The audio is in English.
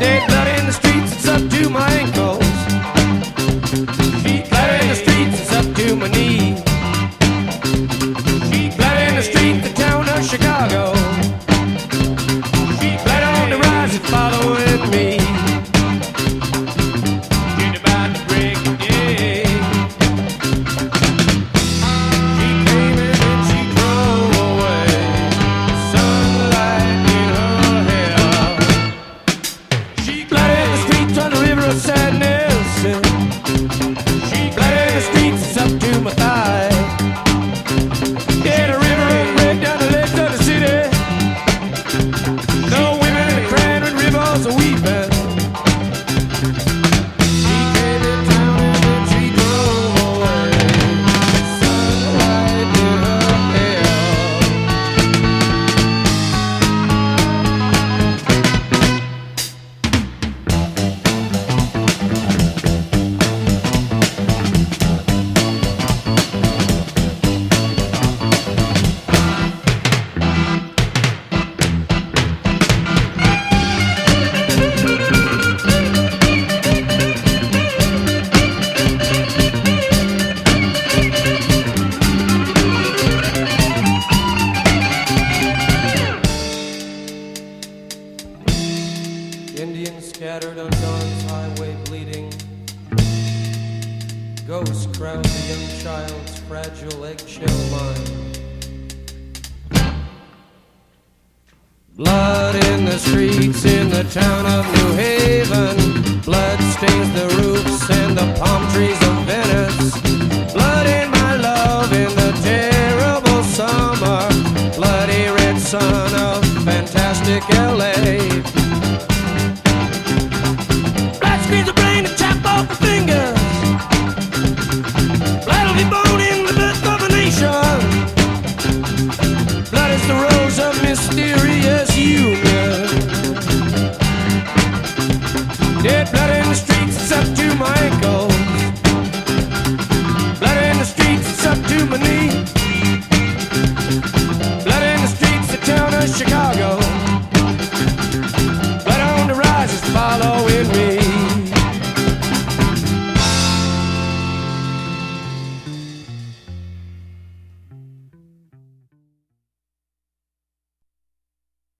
Take the we burn. Indians scattered on dawn's highway bleeding. Ghosts crowd the young child's fragile eggshell mind. Blood in the streets in the town of New Haven. Blood stains the roofs and the palm trees of Venice. Blood in my love in the terrible summer. Bloody red sun of fantastic LA. mysterious humor. Dead blood in the streets up to my ankles. Blood in the streets up to my knee. Blood in the streets the town of Chicago.